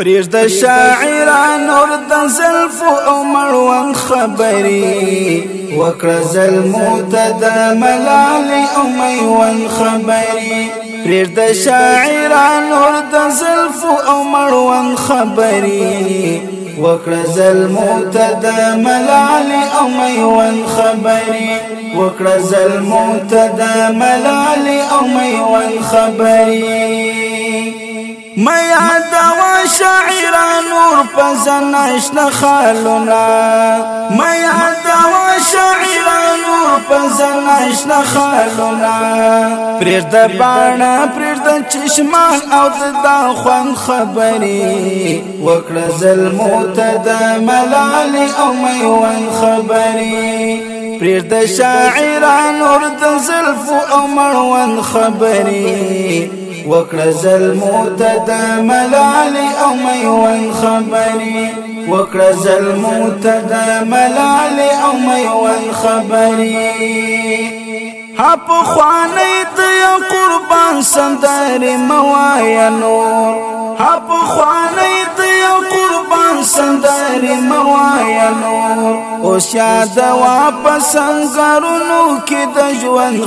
پریز د شاعران نور د زلف أو مړوند خبري. وکړه زلموت د ملال أو میوند خبري. پریز د شاعران نور د زلف أو مړوند خبري. وکړه زلموت د ملال أو میوند خبري. وکړه زلموت د ملال أو میوند خبري. میا دوا شاعران نور پزنش نخالونا میا دوا شاعران نور پزنش نخالونا پریر د باڼه پریر د چشمان او د خوان خبري. وکړه ظلمو ته د ملال او میوان خبري. پریر د شاعران نور د زلف او مړوان خبري وکړه ظلموت د ملال أو میوان خبري. وکړه ظلموت د ملال أو میوان خبري. هپ خوانې د قربان سندر موایا نور. هپ خوانې د قربان سندر موایا نور. أو واپس څنګه کې د ژوند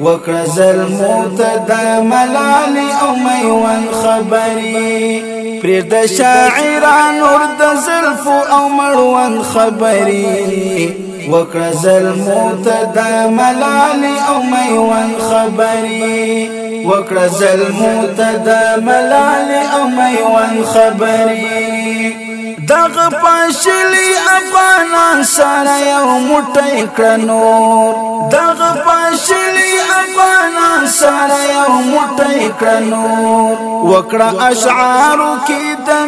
وکړه ظلموت د ملال أو میوان خبري. پرې د شاعران ور د زلف أو مړوان خبري. وکړه ظلموت د ملال أو میوان خبري. وکړه ظلموت د أو میوان خبري. دغه پاشلی افغانان سره یو موټی کړنور دغه پاشلی افغانان سره یو موټی کړنور وکړه اشعار کې د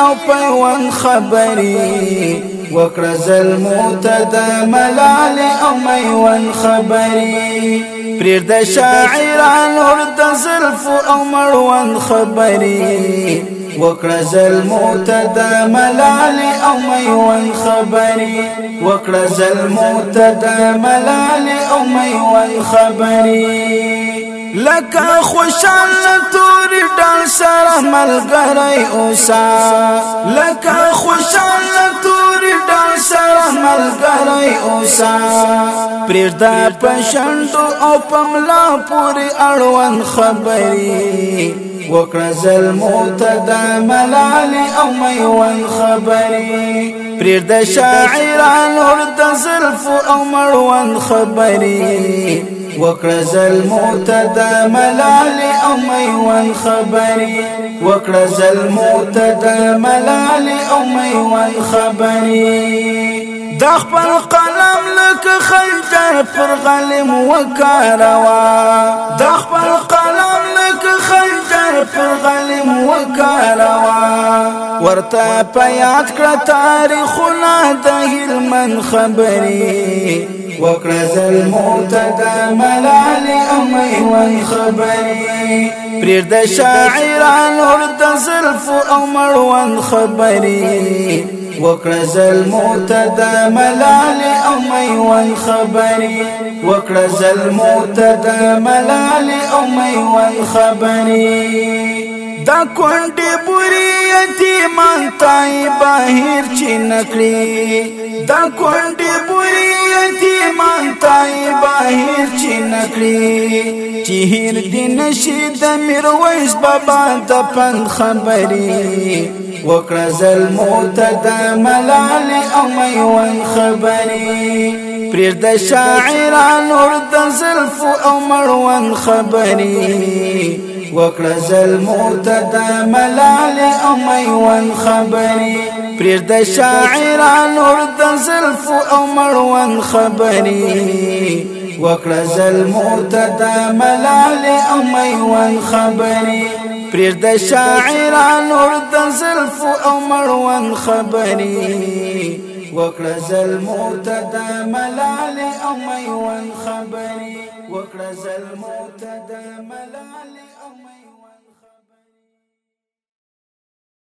أو پیوند خبري وکړه ظلموت د ملال أو میوان خبري پریر د شاعرانو د زلف أو مړوند خبري وکړه ظلموت د ملال أو میوان خبري. وکړه ظلموت د ملال أو میوان خبري. لکه خوشال تور ډال سره ملګری اوسا ملګری اوسا. پرېدا پښندو أو پملا پوری اړوان خبري وکړه أو میوان خبري د شاعرانو د زلف أو مړوان خبري وکړه ظلموت د ملال أو میوان خبري وکړه ظلموت د ملال أو میوان خبري د خپل قلم لکه خنجر پر غلم وکاروا د خپل قلم لکه خنجر پر غلم وکاروا ورته په یاد کړه تاریخونه د هلمن خبري وکړه ظلموت د ملال أو میوان خبري پریر د شاعرانو د زلف أو مړوان خبري وکړه ظلموت د ملال او میوان خبري وکړه ظلموت د ملال او میوان خبري دا کونډې بوري یتیمان تای بهر چی نکړي. دا کونډې بوري یتیمان تای بهر چی نکړي. چې هر دین شي د میرویس بابا د پند خبري وکړه ظلموت د ملال أو میوان خبري. پریر د شاعرانو د زلف أو مړوان خبري. وکړه ظلموت د ملال أو میوان خبري. پریر د شاعرانو د زلف أو مړوان خبري. وکړه ظلموت د ملال أو میوان خبري. پریر د شاعرانو د زلف أو مړوان خبري. وکړه ظلموت د ملال أو میوان خبري. وکړه ظلموت د ملال